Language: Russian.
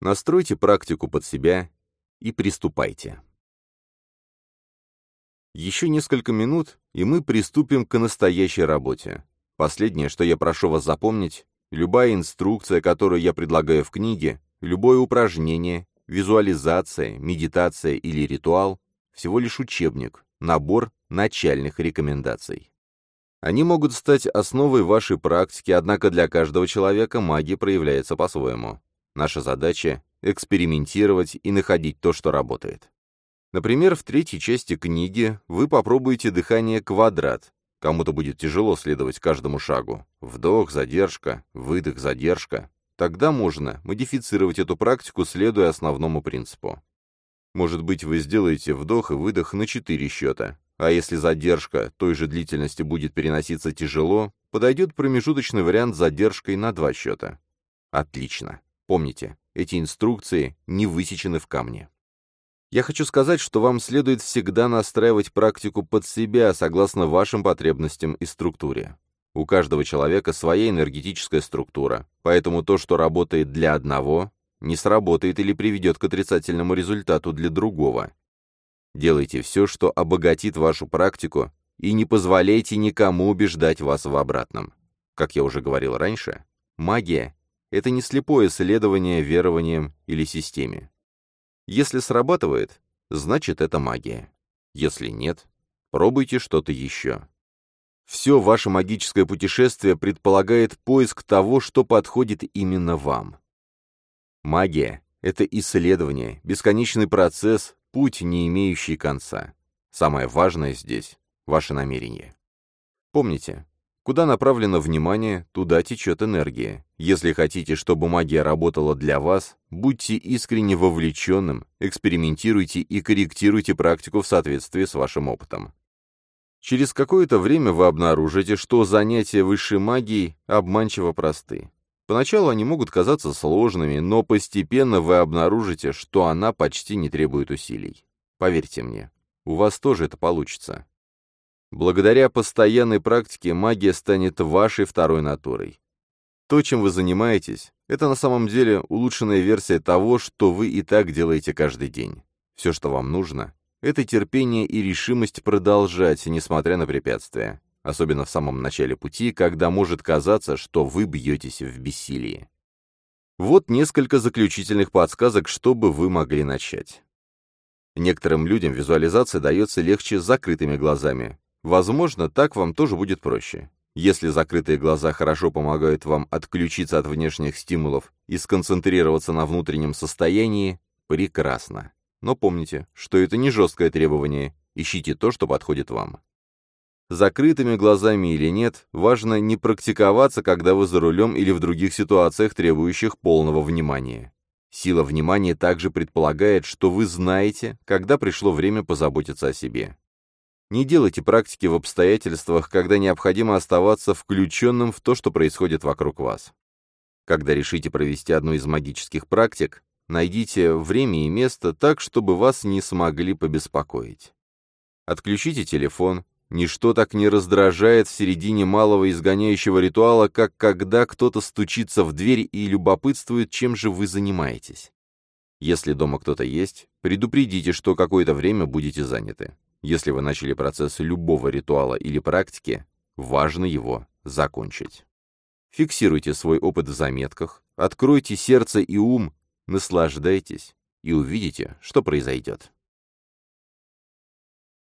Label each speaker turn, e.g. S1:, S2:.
S1: Настройте практику под себя и приступайте. Еще несколько минут, и мы приступим к настоящей работе. Последнее, что я прошу вас запомнить, любая инструкция, которую я предлагаю в книге, любое упражнение, визуализация, медитация или ритуал – всего лишь учебник, набор начальных рекомендаций. Они могут стать основой вашей практики, однако для каждого человека магия проявляется по-своему. Наша задача – экспериментировать и находить то, что работает. Например, в третьей части книги вы попробуете дыхание квадрат. Кому-то будет тяжело следовать каждому шагу. Вдох, задержка, выдох, задержка. Тогда можно модифицировать эту практику, следуя основному принципу. Может быть, вы сделаете вдох и выдох на 4 счета, а если задержка той же длительности будет переноситься тяжело, подойдет промежуточный вариант с задержкой на 2 счета. Отлично. Помните, эти инструкции не высечены в камне. Я хочу сказать, что вам следует всегда настраивать практику под себя, согласно вашим потребностям и структуре. У каждого человека своя энергетическая структура, поэтому то, что работает для одного, не сработает или приведет к отрицательному результату для другого. Делайте все, что обогатит вашу практику, и не позволяйте никому убеждать вас в обратном. Как я уже говорил раньше, магия — это не слепое следование верованиям или системе. Если срабатывает, значит это магия. Если нет, пробуйте что-то еще. Все ваше магическое путешествие предполагает поиск того, что подходит именно вам. Магия — это исследование, бесконечный процесс, путь, не имеющий конца. Самое важное здесь — ваше намерение. Помните, Куда направлено внимание, туда течет энергия. Если хотите, чтобы магия работала для вас, будьте искренне вовлеченным, экспериментируйте и корректируйте практику в соответствии с вашим опытом. Через какое-то время вы обнаружите, что занятия высшей магией обманчиво просты. Поначалу они могут казаться сложными, но постепенно вы обнаружите, что она почти не требует усилий. Поверьте мне, у вас тоже это получится. Благодаря постоянной практике магия станет вашей второй натурой. То, чем вы занимаетесь, это на самом деле улучшенная версия того, что вы и так делаете каждый день. Все, что вам нужно, это терпение и решимость продолжать, несмотря на препятствия, особенно в самом начале пути, когда может казаться, что вы бьетесь в бессилии. Вот несколько заключительных подсказок, чтобы вы могли начать. Некоторым людям визуализация дается легче с закрытыми глазами, Возможно, так вам тоже будет проще. Если закрытые глаза хорошо помогают вам отключиться от внешних стимулов и сконцентрироваться на внутреннем состоянии, прекрасно. Но помните, что это не жесткое требование, ищите то, что подходит вам. Закрытыми глазами или нет, важно не практиковаться, когда вы за рулем или в других ситуациях, требующих полного внимания. Сила внимания также предполагает, что вы знаете, когда пришло время позаботиться о себе. Не делайте практики в обстоятельствах, когда необходимо оставаться включенным в то, что происходит вокруг вас. Когда решите провести одну из магических практик, найдите время и место так, чтобы вас не смогли побеспокоить. Отключите телефон. Ничто так не раздражает в середине малого изгоняющего ритуала, как когда кто-то стучится в дверь и любопытствует, чем же вы занимаетесь. Если дома кто-то есть, предупредите, что какое-то время будете заняты. Если вы начали процесс любого ритуала или практики, важно его закончить. Фиксируйте свой опыт в заметках, откройте сердце и ум, наслаждайтесь и увидите, что произойдет.